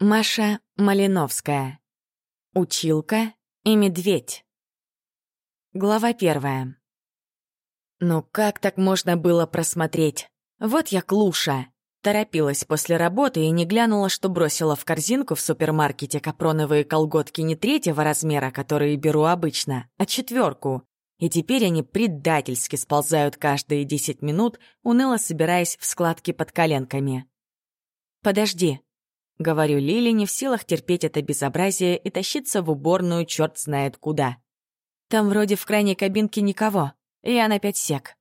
Маша Малиновская. Училка и медведь. Глава первая. Ну как так можно было просмотреть? Вот я клуша. Торопилась после работы и не глянула, что бросила в корзинку в супермаркете капроновые колготки не третьего размера, которые беру обычно, а четверку. И теперь они предательски сползают каждые десять минут, уныло собираясь в складки под коленками. «Подожди», — говорю Лили, не в силах терпеть это безобразие и тащиться в уборную черт знает куда. «Там вроде в крайней кабинке никого, я на пять сек».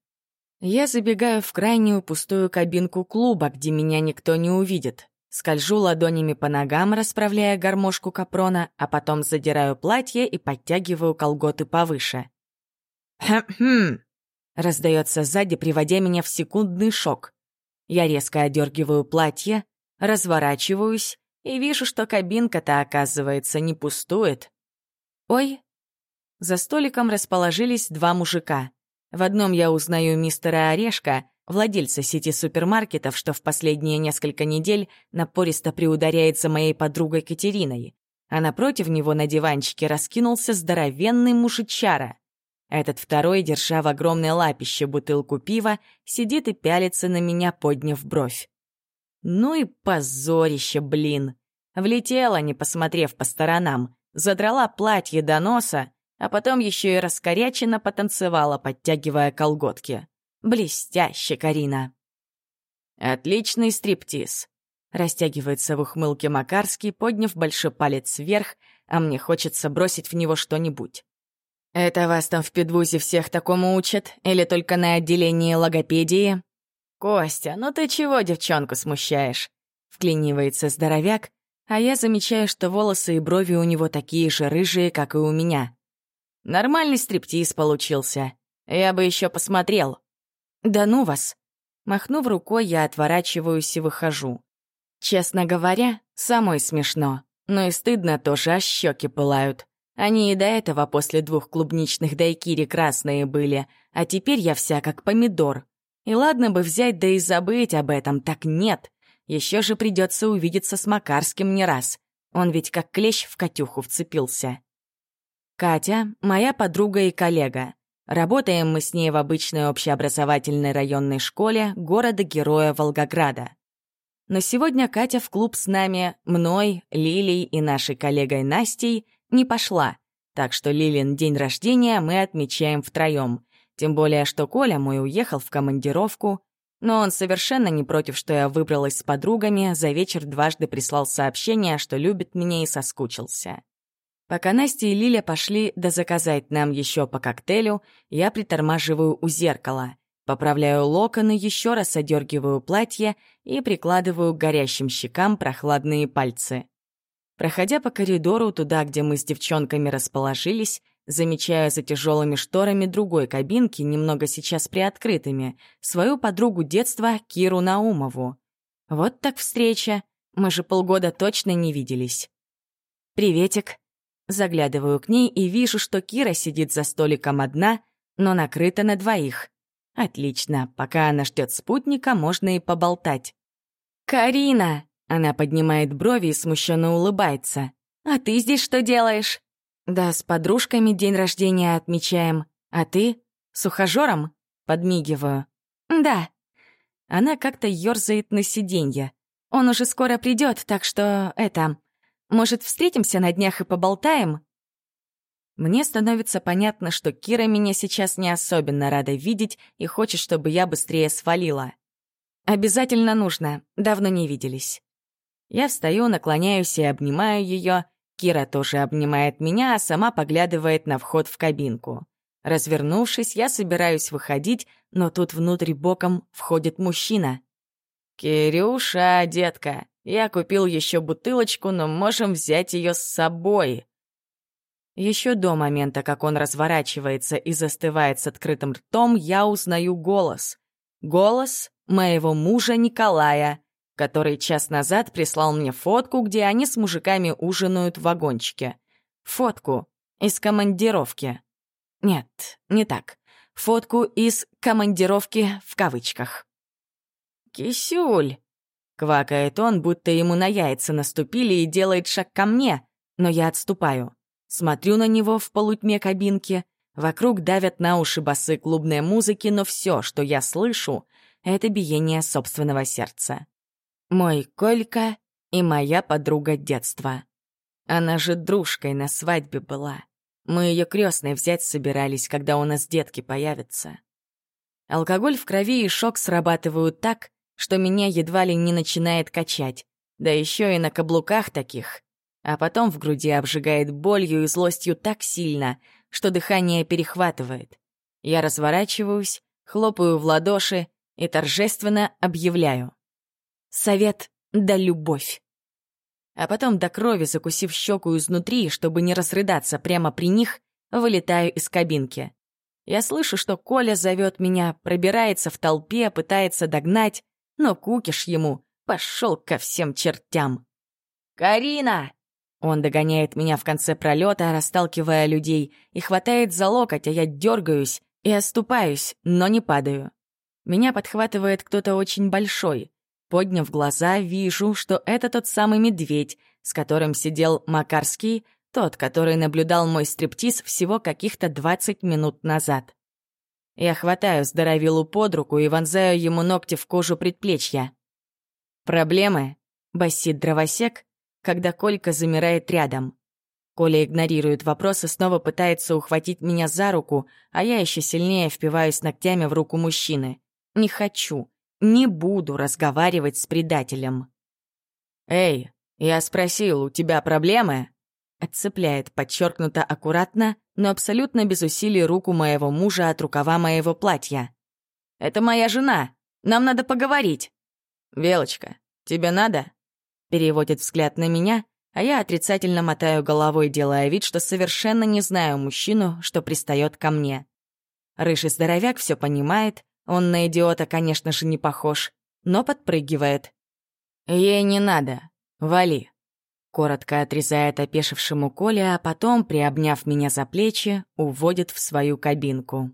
Я забегаю в крайнюю пустую кабинку клуба, где меня никто не увидит. Скольжу ладонями по ногам, расправляя гармошку капрона, а потом задираю платье и подтягиваю колготы повыше. «Хм-хм!» — раздается сзади, приводя меня в секундный шок. Я резко одергиваю платье, разворачиваюсь и вижу, что кабинка-то, оказывается, не пустует. «Ой!» За столиком расположились два мужика. В одном я узнаю мистера Орешка, владельца сети супермаркетов, что в последние несколько недель напористо приударяет за моей подругой Катериной. А напротив него на диванчике раскинулся здоровенный мужичара. Этот второй, держа в огромной лапище бутылку пива, сидит и пялится на меня, подняв бровь. Ну и позорище, блин. Влетела, не посмотрев по сторонам, задрала платье до носа, а потом еще и раскоряченно потанцевала, подтягивая колготки. Блестяще, Карина. Отличный стриптиз. Растягивается в ухмылке Макарский, подняв большой палец вверх, а мне хочется бросить в него что-нибудь. «Это вас там в педвузе всех такому учат? Или только на отделении логопедии?» «Костя, ну ты чего девчонку смущаешь?» Вклинивается здоровяк, а я замечаю, что волосы и брови у него такие же рыжие, как и у меня. Нормальный стриптиз получился. Я бы еще посмотрел. «Да ну вас!» Махнув рукой, я отворачиваюсь и выхожу. Честно говоря, самой смешно. Но и стыдно тоже, аж щеки пылают. Они и до этого после двух клубничных дайкири красные были, а теперь я вся как помидор. И ладно бы взять да и забыть об этом, так нет. Еще же придется увидеться с Макарским не раз. Он ведь как клещ в Катюху вцепился. Катя — моя подруга и коллега. Работаем мы с ней в обычной общеобразовательной районной школе города-героя Волгограда. Но сегодня Катя в клуб с нами, мной, Лилей и нашей коллегой Настей не пошла, так что Лилин день рождения мы отмечаем втроем. Тем более, что Коля мой уехал в командировку, но он совершенно не против, что я выбралась с подругами, за вечер дважды прислал сообщение, что любит меня и соскучился. Пока Настя и Лиля пошли да заказать нам еще по коктейлю, я притормаживаю у зеркала, поправляю локоны, еще раз одергиваю платье и прикладываю к горящим щекам прохладные пальцы. Проходя по коридору туда, где мы с девчонками расположились, замечая за тяжелыми шторами другой кабинки, немного сейчас приоткрытыми, свою подругу детства Киру Наумову. Вот так встреча. Мы же полгода точно не виделись. «Приветик». Заглядываю к ней и вижу, что Кира сидит за столиком одна, но накрыта на двоих. Отлично, пока она ждет спутника, можно и поболтать. «Карина!» Она поднимает брови и смущенно улыбается. «А ты здесь что делаешь?» «Да, с подружками день рождения отмечаем. А ты? С ухажёром?» Подмигиваю. «Да». Она как-то ёрзает на сиденье. «Он уже скоро придёт, так что это... Может, встретимся на днях и поболтаем?» Мне становится понятно, что Кира меня сейчас не особенно рада видеть и хочет, чтобы я быстрее свалила. «Обязательно нужно. Давно не виделись». Я встаю, наклоняюсь и обнимаю ее. Кира тоже обнимает меня, а сама поглядывает на вход в кабинку. Развернувшись, я собираюсь выходить, но тут внутрь боком входит мужчина. «Кирюша, детка, я купил еще бутылочку, но можем взять ее с собой». Еще до момента, как он разворачивается и застывает с открытым ртом, я узнаю голос. Голос моего мужа Николая который час назад прислал мне фотку, где они с мужиками ужинают в вагончике. Фотку из командировки. Нет, не так. Фотку из «командировки» в кавычках. «Кисюль!» Квакает он, будто ему на яйца наступили и делает шаг ко мне, но я отступаю. Смотрю на него в полутьме кабинки. Вокруг давят на уши басы клубной музыки, но все, что я слышу, — это биение собственного сердца. Мой Колька и моя подруга детства. Она же дружкой на свадьбе была. Мы ее крестной взять собирались, когда у нас детки появятся. Алкоголь в крови и шок срабатывают так, что меня едва ли не начинает качать, да еще и на каблуках таких. А потом в груди обжигает болью и злостью так сильно, что дыхание перехватывает. Я разворачиваюсь, хлопаю в ладоши и торжественно объявляю. Совет да любовь. А потом до крови, закусив щеку изнутри, чтобы не разрыдаться прямо при них, вылетаю из кабинки. Я слышу, что Коля зовет меня, пробирается в толпе, пытается догнать, но кукиш ему пошел ко всем чертям. «Карина!» Он догоняет меня в конце пролета, расталкивая людей, и хватает за локоть, а я дергаюсь и оступаюсь, но не падаю. Меня подхватывает кто-то очень большой. Подняв глаза, вижу, что это тот самый медведь, с которым сидел Макарский, тот, который наблюдал мой стриптиз всего каких-то 20 минут назад. Я хватаю здоровилу под руку и вонзаю ему ногти в кожу предплечья. «Проблемы?» — басит дровосек, когда Колька замирает рядом. Коля игнорирует вопрос и снова пытается ухватить меня за руку, а я еще сильнее впиваюсь ногтями в руку мужчины. Не хочу, не буду разговаривать с предателем. «Эй, я спросил, у тебя проблемы?» Отцепляет подчеркнуто аккуратно, но абсолютно без усилий руку моего мужа от рукава моего платья. «Это моя жена. Нам надо поговорить». «Велочка, тебе надо?» Переводит взгляд на меня, а я отрицательно мотаю головой, делая вид, что совершенно не знаю мужчину, что пристает ко мне. Рыжий здоровяк все понимает, он на идиота, конечно же, не похож, но подпрыгивает. «Ей не надо. Вали». Коротко отрезает опешившему Коля, а потом, приобняв меня за плечи, уводит в свою кабинку.